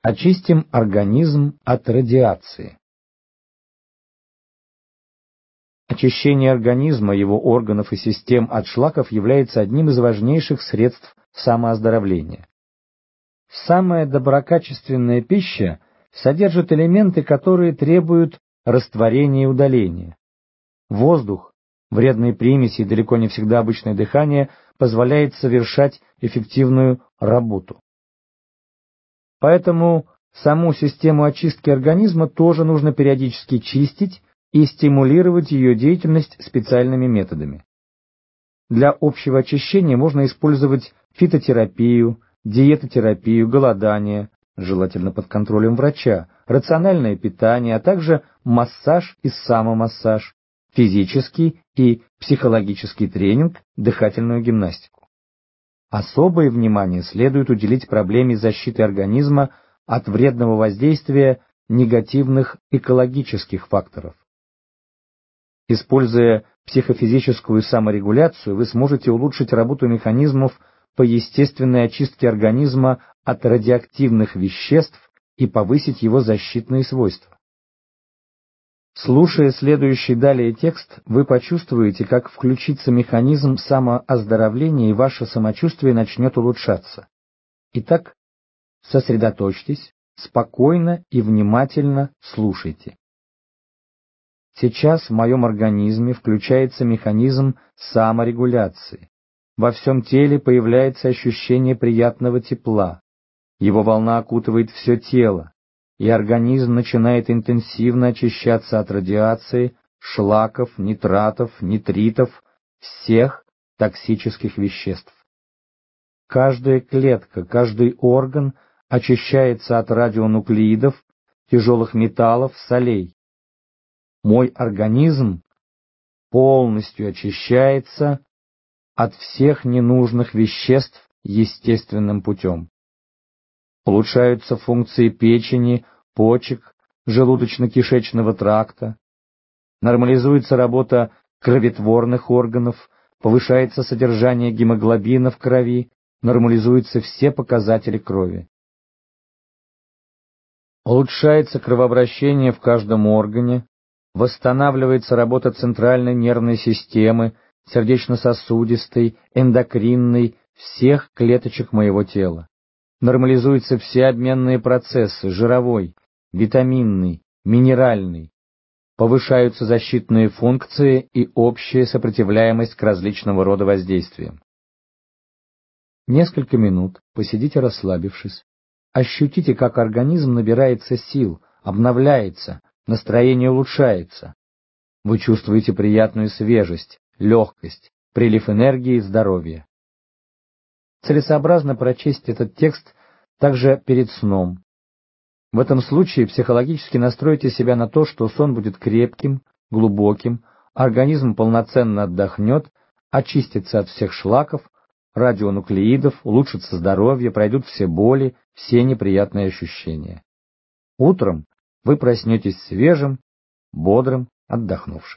Очистим организм от радиации. Очищение организма, его органов и систем от шлаков является одним из важнейших средств самооздоровления. Самая доброкачественная пища содержит элементы, которые требуют растворения и удаления. Воздух, вредные примеси и далеко не всегда обычное дыхание позволяет совершать эффективную работу. Поэтому саму систему очистки организма тоже нужно периодически чистить и стимулировать ее деятельность специальными методами. Для общего очищения можно использовать фитотерапию, диетотерапию, голодание, желательно под контролем врача, рациональное питание, а также массаж и самомассаж, физический и психологический тренинг, дыхательную гимнастику. Особое внимание следует уделить проблеме защиты организма от вредного воздействия негативных экологических факторов. Используя психофизическую саморегуляцию, вы сможете улучшить работу механизмов по естественной очистке организма от радиоактивных веществ и повысить его защитные свойства. Слушая следующий далее текст, вы почувствуете, как включится механизм самооздоровления и ваше самочувствие начнет улучшаться. Итак, сосредоточьтесь, спокойно и внимательно слушайте. Сейчас в моем организме включается механизм саморегуляции. Во всем теле появляется ощущение приятного тепла. Его волна окутывает все тело, и организм начинает интенсивно очищаться от радиации, шлаков, нитратов, нитритов, всех токсических веществ. Каждая клетка, каждый орган очищается от радионуклеидов, тяжелых металлов, солей. Мой организм полностью очищается от всех ненужных веществ естественным путем. Улучшаются функции печени, почек, желудочно-кишечного тракта. Нормализуется работа кроветворных органов, повышается содержание гемоглобина в крови, нормализуются все показатели крови. Улучшается кровообращение в каждом органе, восстанавливается работа центральной нервной системы, сердечно-сосудистой, эндокринной, всех клеточек моего тела. Нормализуются все обменные процессы, жировой, витаминный, минеральный. Повышаются защитные функции и общая сопротивляемость к различного рода воздействиям. Несколько минут посидите расслабившись. Ощутите, как организм набирается сил, обновляется, настроение улучшается. Вы чувствуете приятную свежесть, легкость, прилив энергии и здоровья. Целесообразно прочесть этот текст также перед сном. В этом случае психологически настройте себя на то, что сон будет крепким, глубоким, организм полноценно отдохнет, очистится от всех шлаков, радионуклеидов, улучшится здоровье, пройдут все боли, все неприятные ощущения. Утром вы проснетесь свежим, бодрым, отдохнувшим.